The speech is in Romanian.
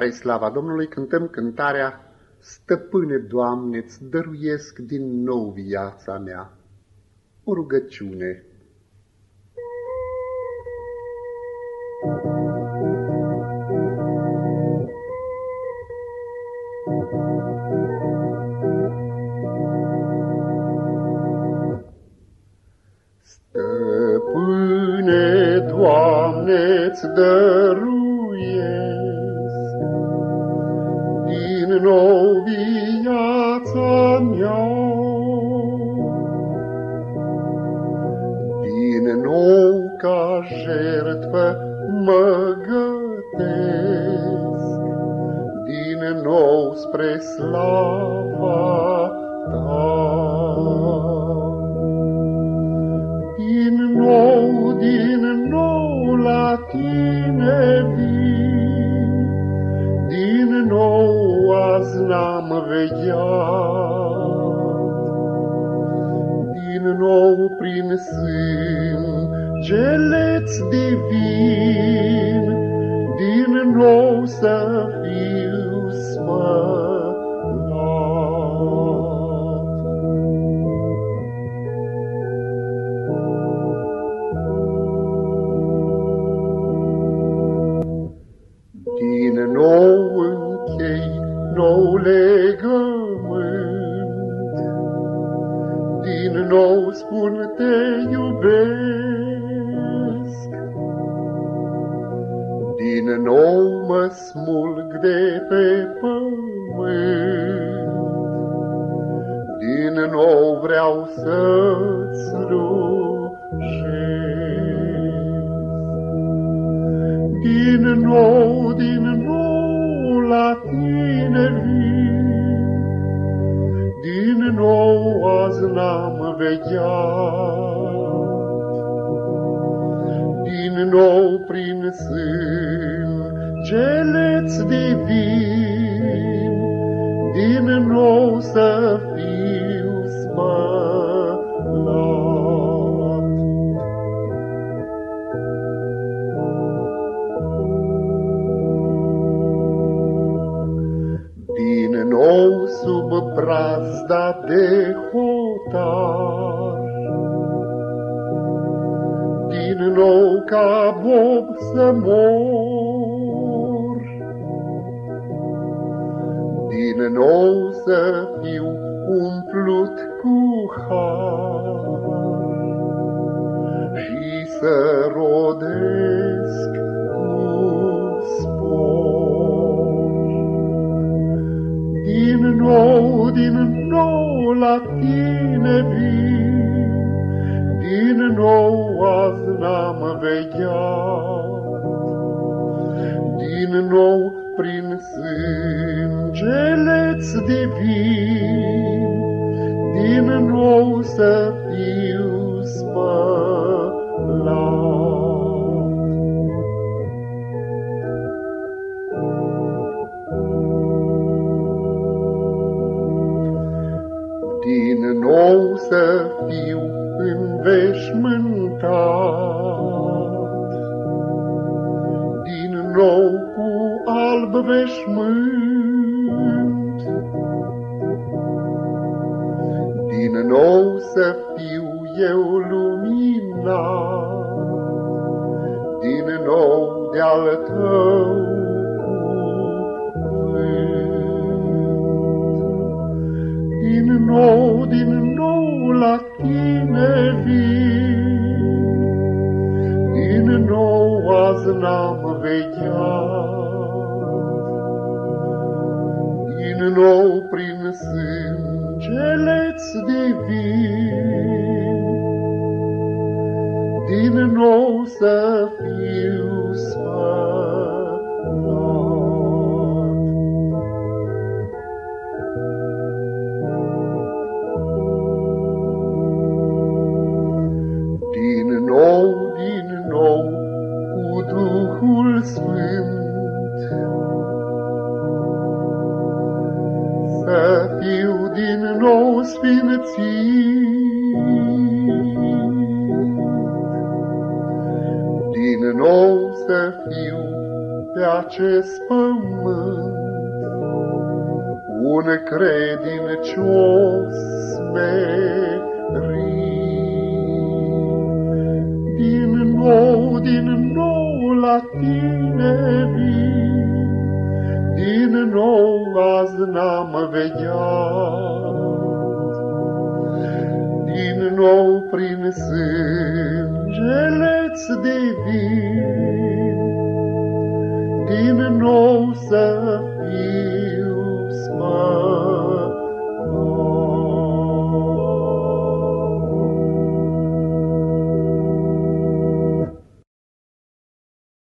Spre slava Domnului cântăm cântarea Stăpâne, Doamne, îți dăruiesc din nou viața mea. O rugăciune. Stăpâne, Doamne, îți dăruiesc din nou viața mea. Din nou ca jertfă mă gătesc, din nou spre slava ta. Azi n-am Din nou prin sângele-ți divin, din nou să fiu spălat. Din nou spun te iubesc. Din nou mă smulg de pe pământ. Din nou vreau să-ți slujesc. Din nou, din nou azi n-am vegheat. Din nou prin sângele-ți divin, din nou să fiu brazda de hotar, Din nou ca bob să mor, Din nou să fiu umplut cu har. Și să rodesc Din nou, din nou la tine vin, Din nou azi n-am vegheat. Din nou prin sângele-ți divin, Din nou să nou să fiu înveșmântat, Din nou cu alb veșmânt, Din nou să fiu eu luminat, Din nou de-al tău cuvânt. Din nou, din nou la tine vin, Din nou azi n-am vegheat, Din nou prin sângele-ți divin, Din nou să fiu nou sfințit, Din nou să fiu pe acest pământ un credincios smerit. Din nou, din nou la tine vin, din nou azi n-am vegheat. Prin sângele-ți divin, din nou să